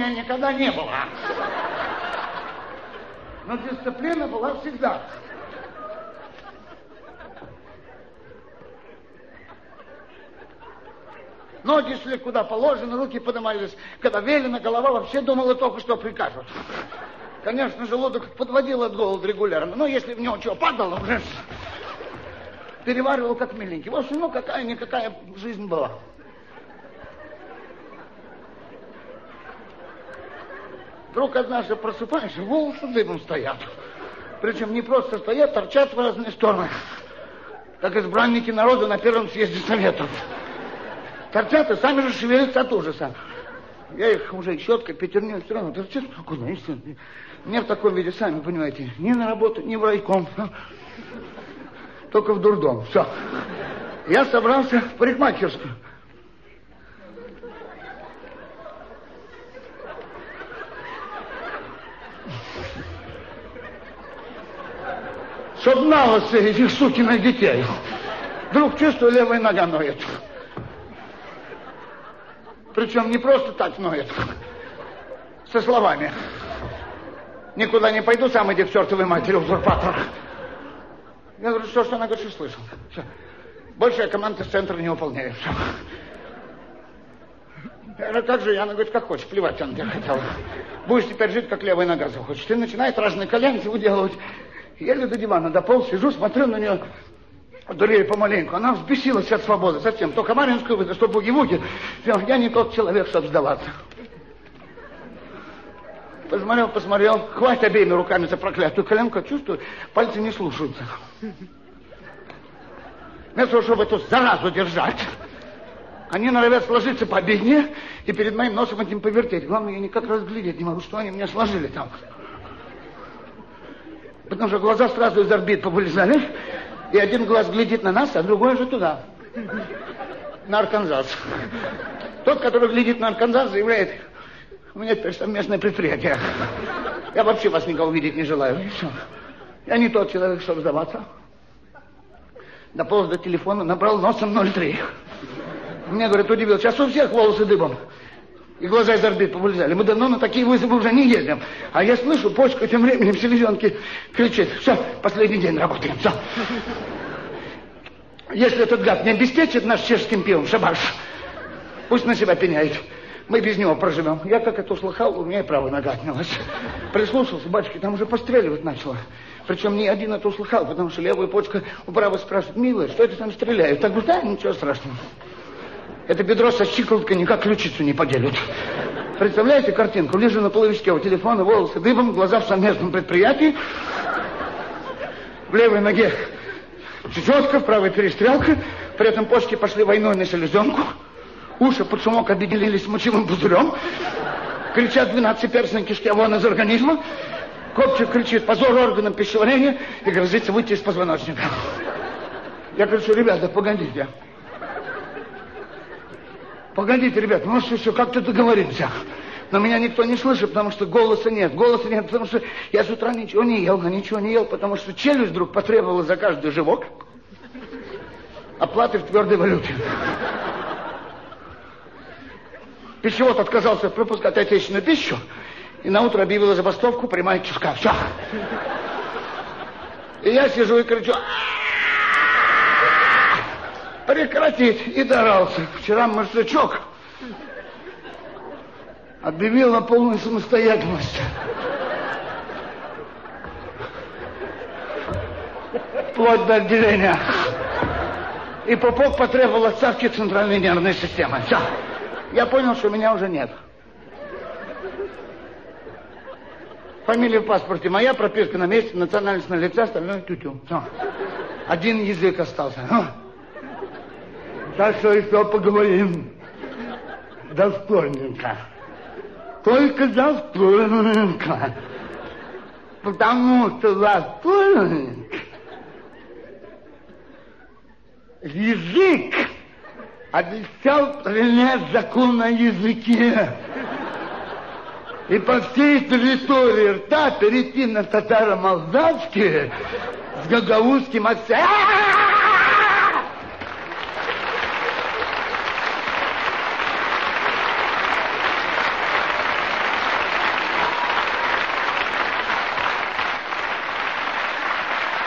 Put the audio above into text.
Меня никогда не было. Но дисциплина была всегда. Ноги шли куда положено, руки поднимались. Когда велено, голова вообще думала только, что прикажут. Конечно, желудок подводил от голода регулярно. Но если в него что падало, уже переваривал как миленький. В общем, ну какая-никакая жизнь была. Вдруг однажды просыпаешься, волосы дыбом стоят. Причем не просто стоят, торчат в разные стороны. Как избранники народа на первом съезде советов. Торчат и сами же шевелятся от ужаса. Я их уже щеткой, пятерней все равно торчат. Куда? Мне в таком виде, сами понимаете, ни на работу, ни в райком. Только в дурдом. Все. Я собрался в парикмахерскую. Чтоб на вас этих сукиных детей. Вдруг чувствую, левая нога ноет. Причем не просто так ноет. Со словами. Никуда не пойду, сам иди к чертовой матери, узурпатор. Я говорю, что, что она говорит, слышал. Все. Больше я команды с центра не выполняю. Все. Я говорю, как же, она говорит, как хочешь, плевать он где хотел. Будешь теперь жить, как левая нога захочет. И начинает разные коленки выделывать. Еле до дивана дополз, сижу, смотрю на нее, дурею помаленьку. Она взбесилась от свободы совсем. Только Маринскую выдать, что буги-вуги. Я не тот человек, чтобы сдаваться. Посмотрел, посмотрел, хватит обеими руками за проклятую коленку, чувствую, пальцы не слушаются. Вместо того, чтобы эту заразу держать, они норовят сложиться по бедне и перед моим носом этим повертеть. Главное, я никак разглядеть не могу, что они мне сложили там. Потому что глаза сразу из орбит повылезали, и один глаз глядит на нас, а другой же туда, на Арканзас. Тот, который глядит на Арканзас, заявляет, у меня теперь совместное предприятие. Я вообще вас никого видеть не желаю. Я не тот человек, чтобы сдаваться. Дополз до телефона, набрал носом 03. Мне, говорят, удивил. Сейчас у всех волосы дыбом. И глаза из орбит повылезали. Мы давно на такие вызовы уже не ездим. А я слышу, почка тем временем в селезенке кричит. Все, последний день работаем. Все. Если этот гад не обеспечит наш чешским пивом, шабаш, пусть на себя пеняет. Мы без него проживем. Я как это услыхал, у меня и правая нога отнялась. Прислушался, батюшки, там уже постреливать начало. Причем не один это услыхал, потому что левая почка у правой спрашивает, милая, что это там стреляют? Так говорю, да, ничего страшного. Это бедро со щиколоткой никак ключицу не поделят. Представляете картинку? Лежу на половичке у телефона, волосы дыбом, глаза в совместном предприятии. В левой ноге чечетка, в правой перестрелка. При этом почки пошли войной на селезенку. Уши под шумок объединились мочевым пузырем. Кричат 12 перстной кишки, вон из организма. Копчик кричит, позор органам пищеварения и грозится выйти из позвоночника. Я кричу, ребята, погодите. Погодите, ребята, может, еще как-то договоримся. Но меня никто не слышит, потому что голоса нет. Голоса нет, потому что я с утра ничего не ел, а ничего не ел, потому что челюсть вдруг потребовала за каждый живок оплаты в твердой валюте. Пищевод отказался пропускать отечественную пищу, и на утро объявила забастовку прямая кишка. Все. И я сижу и кричу, прекратить. И дорался. Вчера мужичок объявил на полную самостоятельность. Вплоть до отделения. И Попов потребовал отставки центральной нервной системы. Все я понял, что меня уже нет. Фамилия в паспорте моя, прописка на месте, национальность на лице, остальное тютю. Все. Один язык остался. Так что еще поговорим. Достойненько. Только достойненько. Потому что достойненько. Язык обещал принять закон на языке и по всей территории рта перейти на татаро-молдавский с гагаузским акцентом.